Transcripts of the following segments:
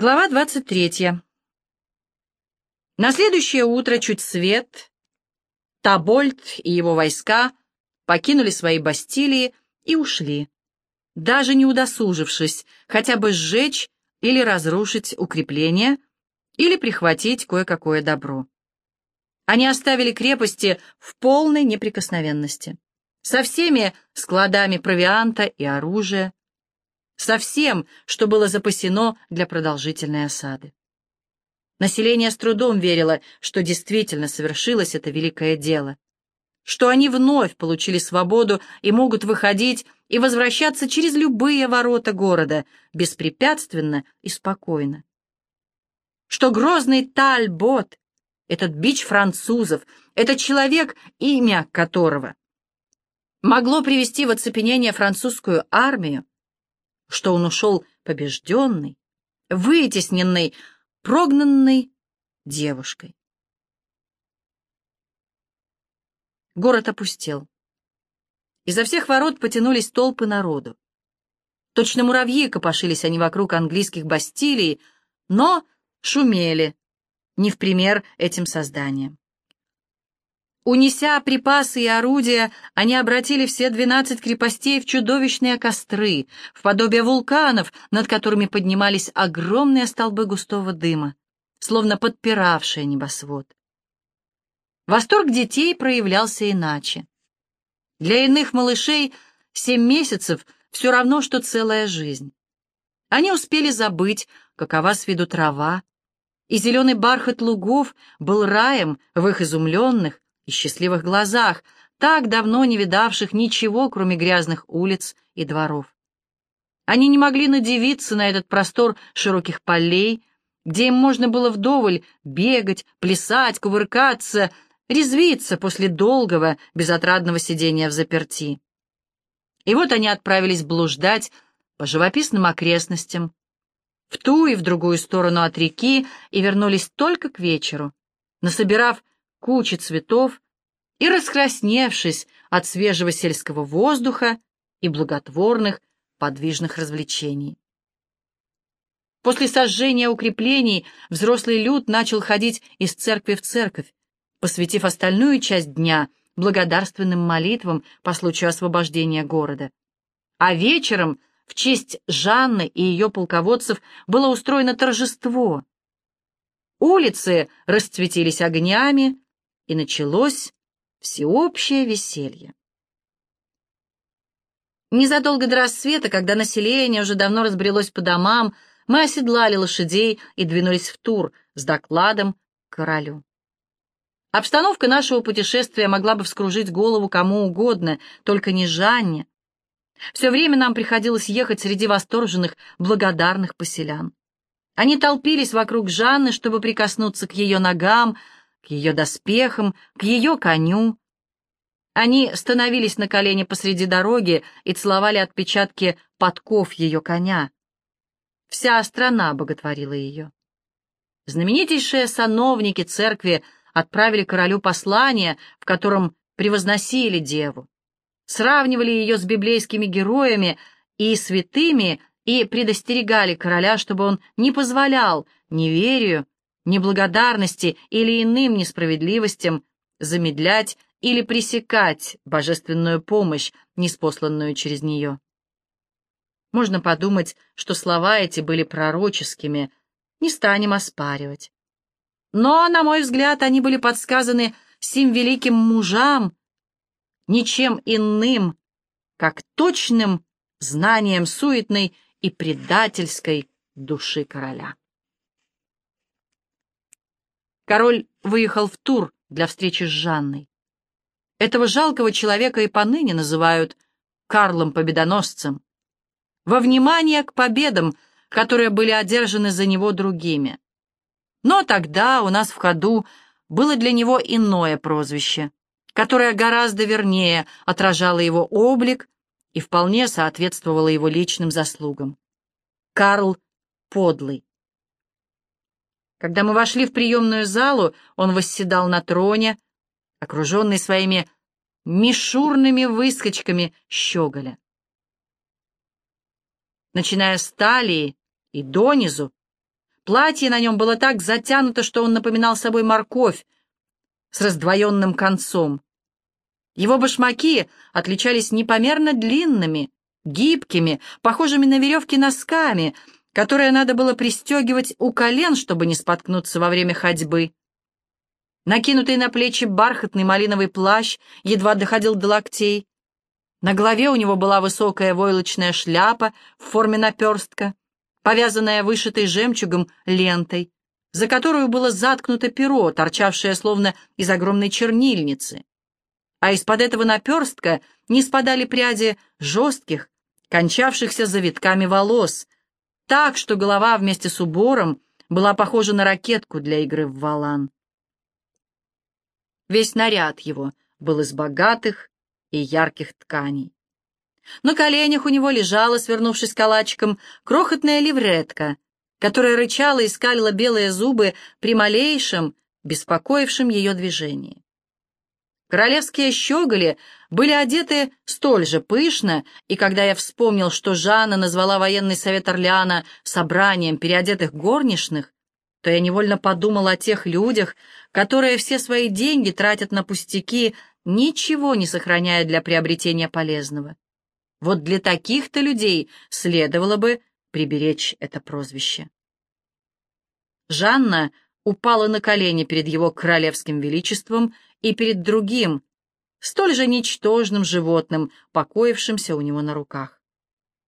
Глава 23. На следующее утро чуть свет, Табольд и его войска покинули свои бастилии и ушли, даже не удосужившись хотя бы сжечь или разрушить укрепления или прихватить кое-какое добро. Они оставили крепости в полной неприкосновенности, со всеми складами провианта и оружия, со всем, что было запасено для продолжительной осады. Население с трудом верило, что действительно совершилось это великое дело, что они вновь получили свободу и могут выходить и возвращаться через любые ворота города беспрепятственно и спокойно. Что грозный Тальбот, этот бич французов, этот человек, имя которого могло привести в оцепенение французскую армию, что он ушел побежденный, вытесненный, прогнанный девушкой. Город опустел. Изо всех ворот потянулись толпы народу. Точно муравьи копошились они вокруг английских бастилий, но шумели, не в пример этим созданиям. Унеся припасы и орудия, они обратили все двенадцать крепостей в чудовищные костры, в подобие вулканов, над которыми поднимались огромные столбы густого дыма, словно подпиравшие небосвод. Восторг детей проявлялся иначе. Для иных малышей семь месяцев все равно, что целая жизнь. Они успели забыть, какова с виду трава, и зеленый бархат лугов был раем в их изумленных, и счастливых глазах, так давно не видавших ничего, кроме грязных улиц и дворов. Они не могли надевиться на этот простор широких полей, где им можно было вдоволь бегать, плясать, кувыркаться, резвиться после долгого, безотрадного сидения в заперти. И вот они отправились блуждать по живописным окрестностям, в ту и в другую сторону от реки, и вернулись только к вечеру, насобирав кучи цветов и раскрасневшись от свежего сельского воздуха и благотворных подвижных развлечений. После сожжения укреплений взрослый люд начал ходить из церкви в церковь, посвятив остальную часть дня благодарственным молитвам по случаю освобождения города. А вечером в честь Жанны и ее полководцев было устроено торжество. Улицы расцветились огнями, и началось всеобщее веселье. Незадолго до рассвета, когда население уже давно разбрелось по домам, мы оседлали лошадей и двинулись в тур с докладом к королю. Обстановка нашего путешествия могла бы вскружить голову кому угодно, только не Жанне. Все время нам приходилось ехать среди восторженных, благодарных поселян. Они толпились вокруг Жанны, чтобы прикоснуться к ее ногам, к ее доспехам, к ее коню. Они становились на колени посреди дороги и целовали отпечатки подков ее коня. Вся страна боготворила ее. Знаменитейшие сановники церкви отправили королю послание, в котором превозносили деву, сравнивали ее с библейскими героями и святыми и предостерегали короля, чтобы он не позволял неверию неблагодарности или иным несправедливостям замедлять или пресекать божественную помощь, неспосланную через нее. Можно подумать, что слова эти были пророческими, не станем оспаривать. Но, на мой взгляд, они были подсказаны сим великим мужам, ничем иным, как точным знанием суетной и предательской души короля. Король выехал в Тур для встречи с Жанной. Этого жалкого человека и поныне называют Карлом Победоносцем, во внимание к победам, которые были одержаны за него другими. Но тогда у нас в ходу было для него иное прозвище, которое гораздо вернее отражало его облик и вполне соответствовало его личным заслугам. Карл Подлый. Когда мы вошли в приемную залу, он восседал на троне, окруженный своими мишурными выскочками щеголя. Начиная с талии и донизу, Платье на нем было так затянуто, что он напоминал собой морковь с раздвоенным концом. Его башмаки отличались непомерно длинными, гибкими, похожими на веревки носками, которые надо было пристегивать у колен, чтобы не споткнуться во время ходьбы. Накинутый на плечи бархатный малиновый плащ едва доходил до локтей. На голове у него была высокая войлочная шляпа в форме наперстка, повязанная вышитой жемчугом лентой, за которую было заткнуто перо, торчавшее словно из огромной чернильницы. А из-под этого наперстка не спадали пряди жестких, кончавшихся завитками волос, так, что голова вместе с убором была похожа на ракетку для игры в валан. Весь наряд его был из богатых и ярких тканей. На коленях у него лежала, свернувшись калачиком, крохотная левретка, которая рычала и скалила белые зубы при малейшем, беспокоившем ее движении. Королевские щеголи были одеты столь же пышно, и когда я вспомнил, что Жанна назвала военный совет Орлеана собранием переодетых горничных, то я невольно подумал о тех людях, которые все свои деньги тратят на пустяки, ничего не сохраняя для приобретения полезного. Вот для таких-то людей следовало бы приберечь это прозвище. Жанна упала на колени перед его королевским величеством и перед другим, столь же ничтожным животным, покоившимся у него на руках.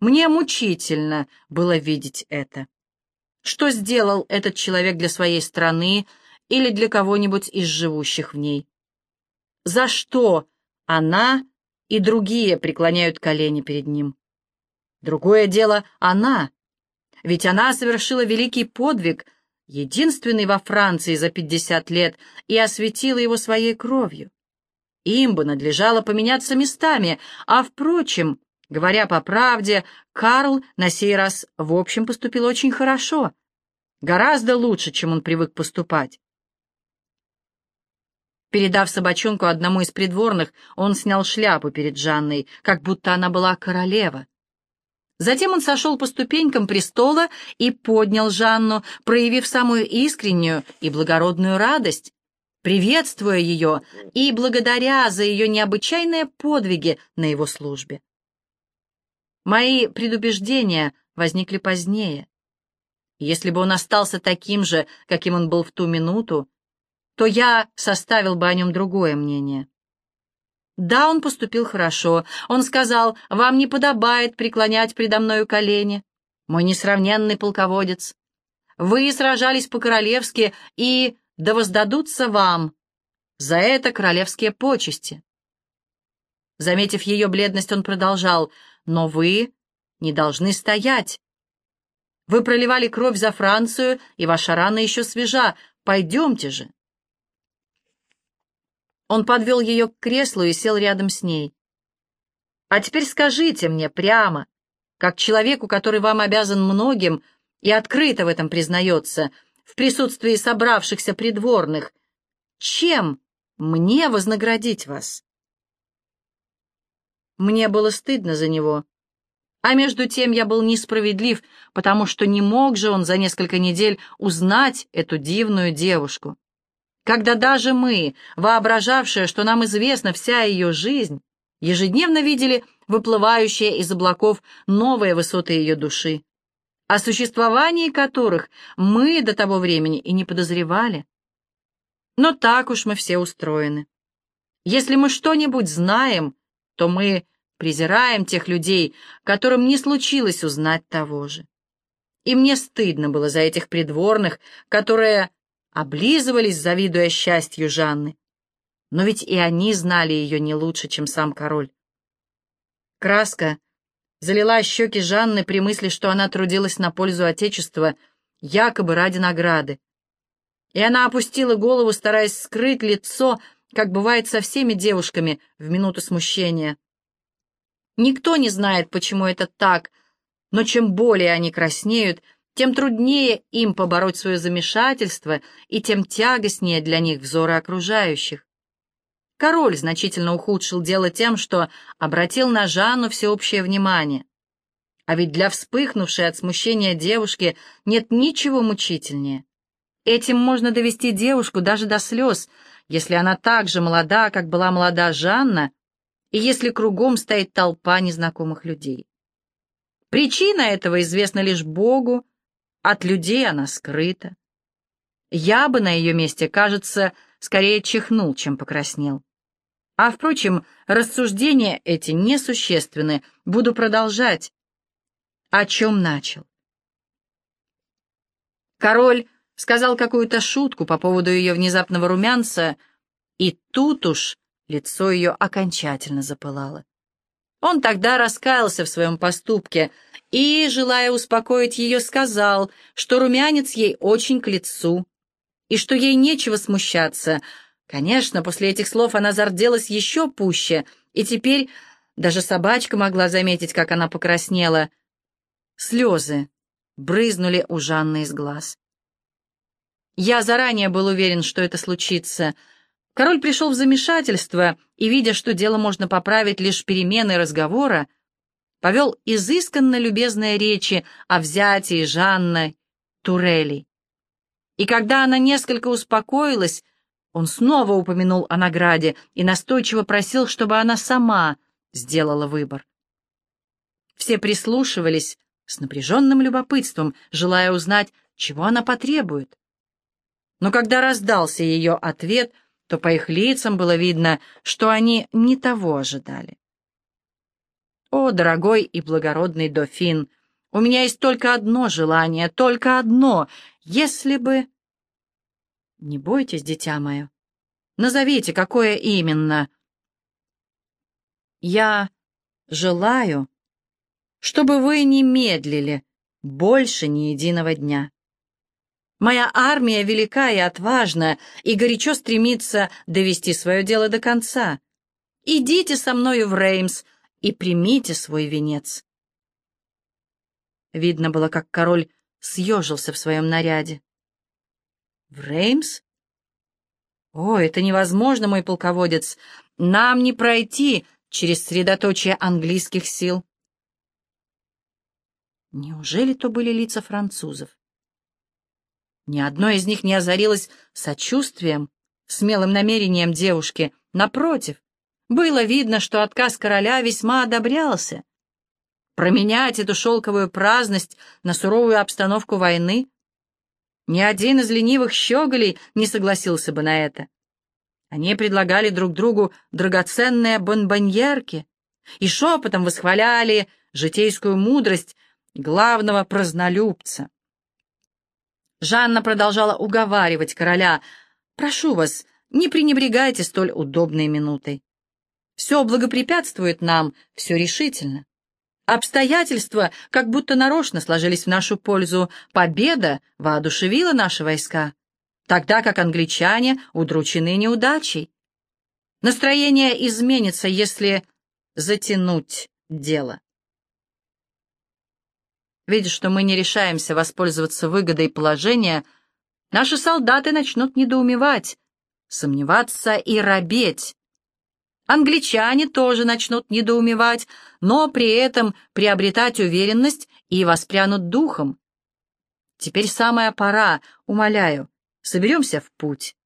Мне мучительно было видеть это. Что сделал этот человек для своей страны или для кого-нибудь из живущих в ней? За что она и другие преклоняют колени перед ним. Другое дело она, ведь она совершила великий подвиг, единственный во Франции за пятьдесят лет, и осветила его своей кровью. Им бы надлежало поменяться местами, а, впрочем, говоря по правде, Карл на сей раз в общем поступил очень хорошо, гораздо лучше, чем он привык поступать. Передав собачонку одному из придворных, он снял шляпу перед Жанной, как будто она была королева. Затем он сошел по ступенькам престола и поднял Жанну, проявив самую искреннюю и благородную радость, приветствуя ее и благодаря за ее необычайные подвиги на его службе. Мои предубеждения возникли позднее. Если бы он остался таким же, каким он был в ту минуту, то я составил бы о нем другое мнение. Да, он поступил хорошо. Он сказал, вам не подобает преклонять предо мною колени, мой несравненный полководец. Вы сражались по-королевски, и да воздадутся вам за это королевские почести. Заметив ее бледность, он продолжал, но вы не должны стоять. Вы проливали кровь за Францию, и ваша рана еще свежа. Пойдемте же. Он подвел ее к креслу и сел рядом с ней. «А теперь скажите мне прямо, как человеку, который вам обязан многим и открыто в этом признается, в присутствии собравшихся придворных, чем мне вознаградить вас?» Мне было стыдно за него. А между тем я был несправедлив, потому что не мог же он за несколько недель узнать эту дивную девушку когда даже мы, воображавшие, что нам известна вся ее жизнь, ежедневно видели выплывающие из облаков новые высоты ее души, о существовании которых мы до того времени и не подозревали. Но так уж мы все устроены. Если мы что-нибудь знаем, то мы презираем тех людей, которым не случилось узнать того же. И мне стыдно было за этих придворных, которые облизывались, завидуя счастью Жанны. Но ведь и они знали ее не лучше, чем сам король. Краска залила щеки Жанны при мысли, что она трудилась на пользу Отечества, якобы ради награды. И она опустила голову, стараясь скрыть лицо, как бывает со всеми девушками в минуту смущения. Никто не знает, почему это так, но чем более они краснеют, тем труднее им побороть свое замешательство, и тем тягостнее для них взоры окружающих. Король значительно ухудшил дело тем, что обратил на Жанну всеобщее внимание. А ведь для вспыхнувшей от смущения девушки нет ничего мучительнее. Этим можно довести девушку даже до слез, если она так же молода, как была молода Жанна, и если кругом стоит толпа незнакомых людей. Причина этого известна лишь Богу, от людей она скрыта. Я бы на ее месте, кажется, скорее чихнул, чем покраснел. А, впрочем, рассуждения эти несущественны. Буду продолжать. О чем начал? Король сказал какую-то шутку по поводу ее внезапного румянца, и тут уж лицо ее окончательно запылало. Он тогда раскаялся в своем поступке и, желая успокоить ее, сказал, что румянец ей очень к лицу, и что ей нечего смущаться — Конечно, после этих слов она зарделась еще пуще, и теперь даже собачка могла заметить, как она покраснела. Слезы брызнули у Жанны из глаз. Я заранее был уверен, что это случится. Король пришел в замешательство и, видя, что дело можно поправить лишь переменой разговора, повел изысканно любезные речи о взятии Жанны Турели. И когда она несколько успокоилась, он снова упомянул о награде и настойчиво просил, чтобы она сама сделала выбор. Все прислушивались с напряженным любопытством, желая узнать, чего она потребует. Но когда раздался ее ответ, то по их лицам было видно, что они не того ожидали. «О, дорогой и благородный дофин, у меня есть только одно желание, только одно, если бы...» Не бойтесь, дитя мое. Назовите, какое именно. Я желаю, чтобы вы не медлили больше ни единого дня. Моя армия велика и отважна, и горячо стремится довести свое дело до конца. Идите со мною в Реймс и примите свой венец. Видно было, как король съежился в своем наряде. В Реймс? О, это невозможно, мой полководец. Нам не пройти через средоточие английских сил. Неужели то были лица французов? Ни одно из них не озарилось сочувствием, смелым намерением девушки. Напротив, было видно, что отказ короля весьма одобрялся. Променять эту шелковую праздность на суровую обстановку войны ни один из ленивых щеголей не согласился бы на это. Они предлагали друг другу драгоценные бонбоньерки и шепотом восхваляли житейскую мудрость главного празднолюбца. Жанна продолжала уговаривать короля. «Прошу вас, не пренебрегайте столь удобной минутой. Все благопрепятствует нам, все решительно. Обстоятельства как будто нарочно сложились в нашу пользу. Победа воодушевила наши войска, тогда как англичане удручены неудачей. Настроение изменится, если затянуть дело. Видя, что мы не решаемся воспользоваться выгодой положения, наши солдаты начнут недоумевать, сомневаться и робеть. Англичане тоже начнут недоумевать, но при этом приобретать уверенность и воспрянут духом. Теперь самая пора, умоляю, соберемся в путь.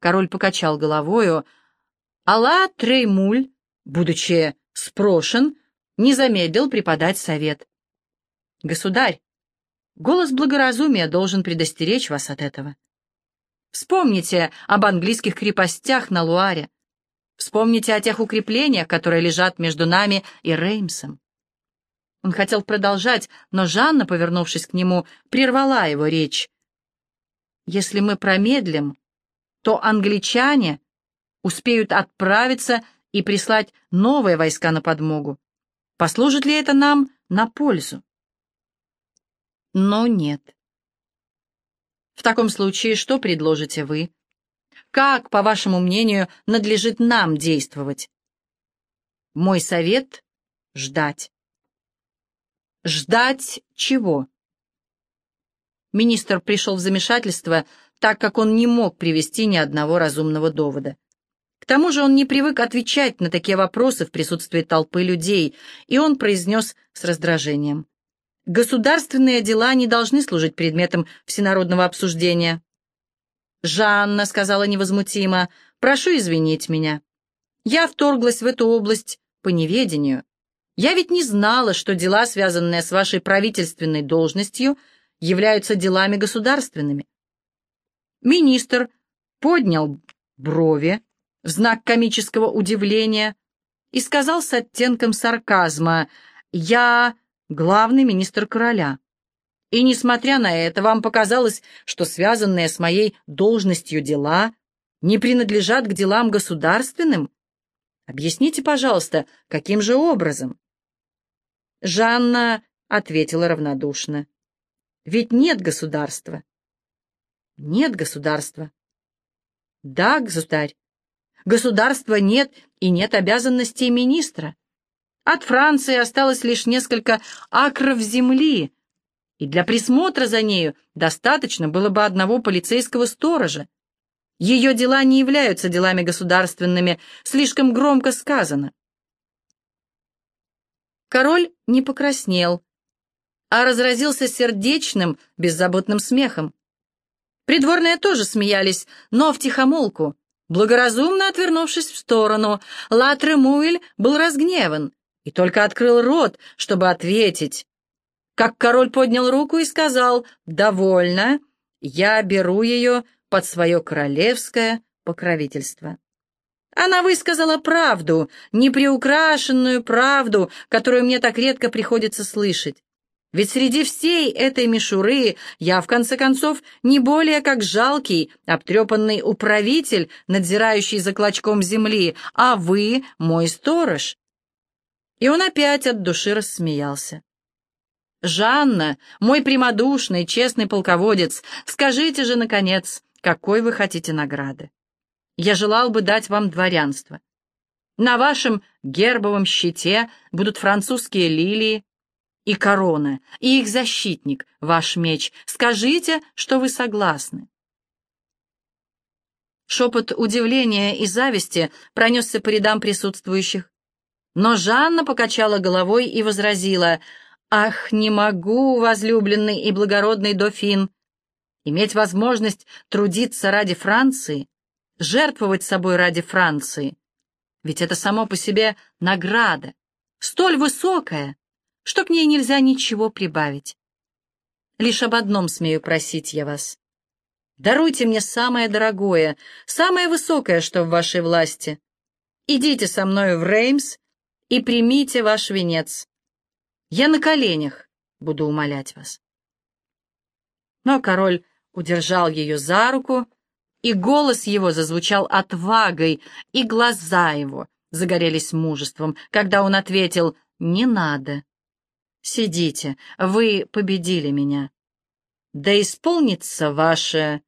Король покачал головою. Алла Треймуль, будучи спрошен, не замедлил преподать совет. «Государь, голос благоразумия должен предостеречь вас от этого. Вспомните об английских крепостях на Луаре. Вспомните о тех укреплениях, которые лежат между нами и Реймсом. Он хотел продолжать, но Жанна, повернувшись к нему, прервала его речь. «Если мы промедлим, то англичане успеют отправиться и прислать новые войска на подмогу. Послужит ли это нам на пользу?» Но нет. В таком случае что предложите вы? Как, по вашему мнению, надлежит нам действовать? Мой совет — ждать. Ждать чего? Министр пришел в замешательство, так как он не мог привести ни одного разумного довода. К тому же он не привык отвечать на такие вопросы в присутствии толпы людей, и он произнес с раздражением. «Государственные дела не должны служить предметом всенародного обсуждения». «Жанна», — сказала невозмутимо, — «прошу извинить меня. Я вторглась в эту область по неведению. Я ведь не знала, что дела, связанные с вашей правительственной должностью, являются делами государственными». Министр поднял брови, в знак комического удивления и сказал с оттенком сарказма «Я главный министр короля». И, несмотря на это, вам показалось, что связанные с моей должностью дела не принадлежат к делам государственным? Объясните, пожалуйста, каким же образом? Жанна ответила равнодушно. Ведь нет государства. Нет государства. Да, государь, Государства нет и нет обязанностей министра. От Франции осталось лишь несколько акров земли, и для присмотра за нею достаточно было бы одного полицейского сторожа. Ее дела не являются делами государственными, слишком громко сказано. Король не покраснел, а разразился сердечным, беззаботным смехом. Придворные тоже смеялись, но втихомолку, Благоразумно отвернувшись в сторону, Латремуэль был разгневан и только открыл рот, чтобы ответить. Как король поднял руку и сказал «Довольно, я беру ее под свое королевское покровительство». Она высказала правду, неприукрашенную правду, которую мне так редко приходится слышать. Ведь среди всей этой мишуры я, в конце концов, не более как жалкий, обтрепанный управитель, надзирающий за клочком земли, а вы — мой сторож. И он опять от души рассмеялся. «Жанна, мой прямодушный, честный полководец, скажите же, наконец, какой вы хотите награды? Я желал бы дать вам дворянство. На вашем гербовом щите будут французские лилии, и корона, и их защитник, ваш меч. Скажите, что вы согласны. Шепот удивления и зависти пронесся по рядам присутствующих. Но Жанна покачала головой и возразила, «Ах, не могу, возлюбленный и благородный дофин, иметь возможность трудиться ради Франции, жертвовать собой ради Франции, ведь это само по себе награда, столь высокая, что к ней нельзя ничего прибавить. Лишь об одном смею просить я вас. Даруйте мне самое дорогое, самое высокое, что в вашей власти. Идите со мною в Реймс и примите ваш венец. Я на коленях буду умолять вас. Но король удержал ее за руку, и голос его зазвучал отвагой, и глаза его загорелись мужеством, когда он ответил «Не надо, Сидите, вы победили меня. Да исполнится ваше...»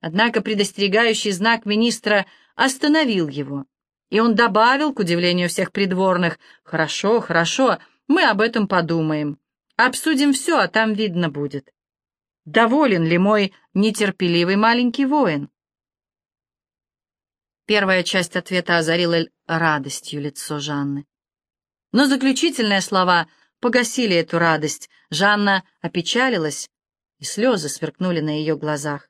Однако предостерегающий знак министра остановил его, и он добавил, к удивлению всех придворных, «Хорошо, хорошо, мы об этом подумаем. Обсудим все, а там видно будет. Доволен ли мой нетерпеливый маленький воин?» Первая часть ответа озарила радостью лицо Жанны. Но заключительные слова погасили эту радость. Жанна опечалилась, и слезы сверкнули на ее глазах.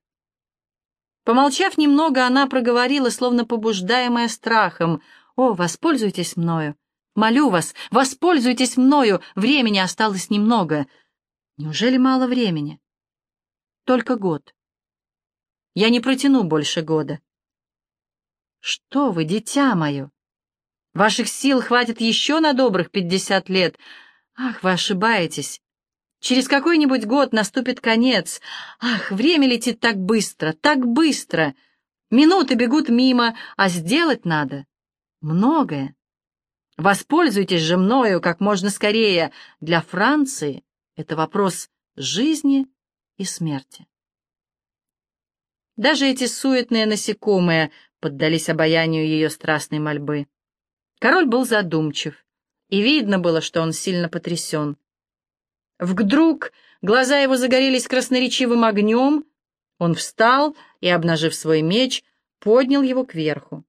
Помолчав немного, она проговорила, словно побуждаемая страхом, «О, воспользуйтесь мною! Молю вас, воспользуйтесь мною! Времени осталось немного!» «Неужели мало времени?» «Только год. Я не протяну больше года». «Что вы, дитя мое!» Ваших сил хватит еще на добрых пятьдесят лет. Ах, вы ошибаетесь. Через какой-нибудь год наступит конец. Ах, время летит так быстро, так быстро. Минуты бегут мимо, а сделать надо многое. Воспользуйтесь же мною как можно скорее. Для Франции это вопрос жизни и смерти. Даже эти суетные насекомые поддались обаянию ее страстной мольбы. Король был задумчив, и видно было, что он сильно потрясен. Вдруг глаза его загорелись красноречивым огнем, он встал и, обнажив свой меч, поднял его кверху.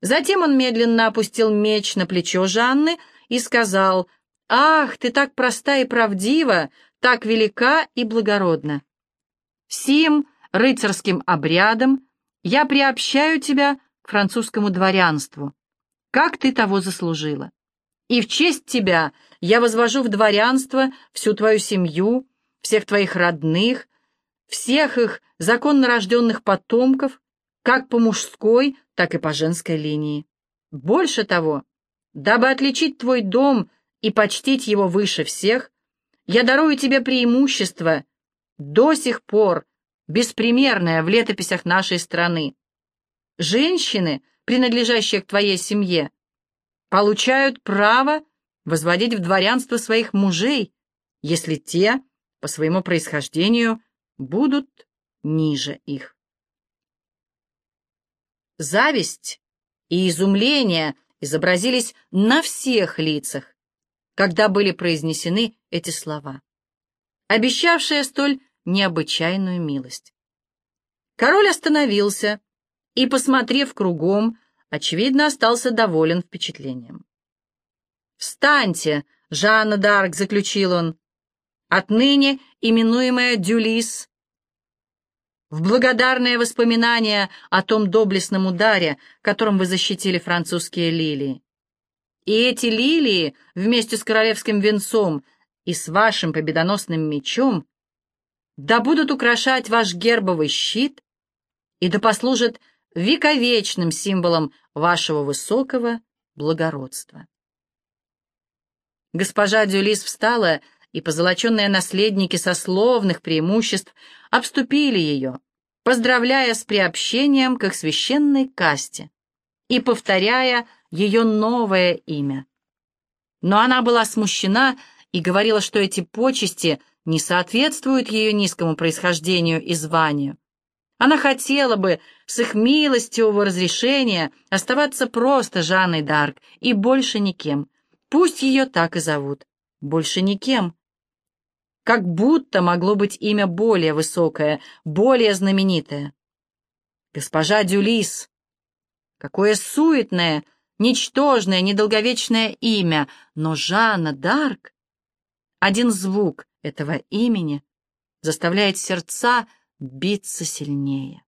Затем он медленно опустил меч на плечо Жанны и сказал, «Ах, ты так проста и правдива, так велика и благородна! Сим рыцарским обрядом я приобщаю тебя к французскому дворянству, как ты того заслужила. И в честь тебя я возвожу в дворянство всю твою семью, всех твоих родных, всех их законно рожденных потомков, как по мужской, так и по женской линии. Больше того, дабы отличить твой дом и почтить его выше всех, я дарую тебе преимущество, до сих пор беспримерное в летописях нашей страны. Женщины, принадлежащие к твоей семье, получают право возводить в дворянство своих мужей, если те, по своему происхождению, будут ниже их. Зависть и изумление изобразились на всех лицах, когда были произнесены эти слова, обещавшие столь необычайную милость. Король остановился и, посмотрев кругом, очевидно, остался доволен впечатлением. «Встаньте, Жанна Д'Арк», — заключил он, — «отныне именуемая Дюлис, в благодарное воспоминание о том доблестном ударе, которым вы защитили французские лилии. И эти лилии вместе с королевским венцом и с вашим победоносным мечом да будут украшать ваш гербовый щит и да послужат вековечным символом вашего высокого благородства. Госпожа Дюлис встала и позолоченные наследники сословных преимуществ обступили ее, поздравляя с приобщением к их священной касте и повторяя ее новое имя. Но она была смущена и говорила, что эти почести не соответствуют ее низкому происхождению и званию. Она хотела бы с их милостивого разрешения оставаться просто Жанной Дарк и больше никем. Пусть ее так и зовут. Больше никем как будто могло быть имя более высокое, более знаменитое. Госпожа Дюлис. Какое суетное, ничтожное, недолговечное имя, но Жанна Дарк. Один звук этого имени заставляет сердца биться сильнее.